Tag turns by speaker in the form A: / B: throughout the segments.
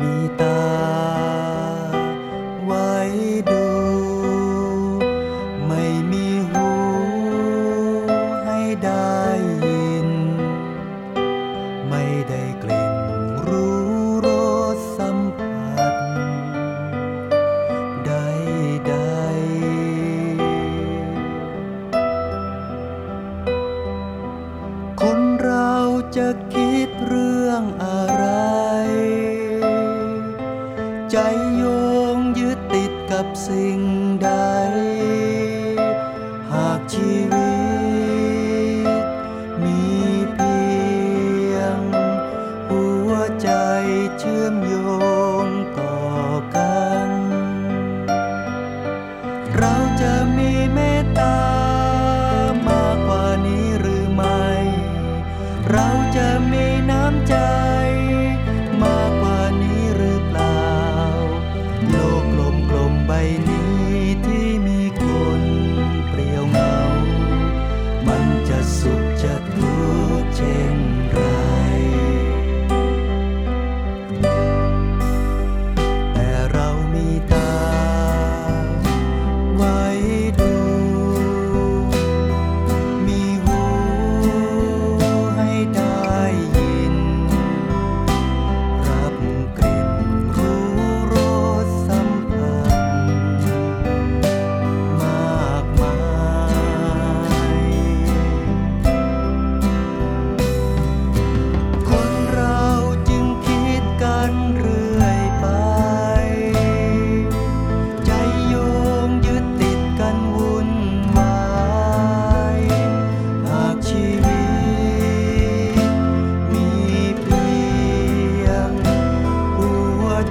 A: มีตา ไว้ดู ไม่มีหู ให้ได้ยิน ไม่ได้กลิ่นรู้รสสัมผัสใดๆคนเราจะคิดเรื่องอะไร ใจโยงยึดติดกับสิ่งใด หากชีวิต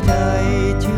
A: đời chưa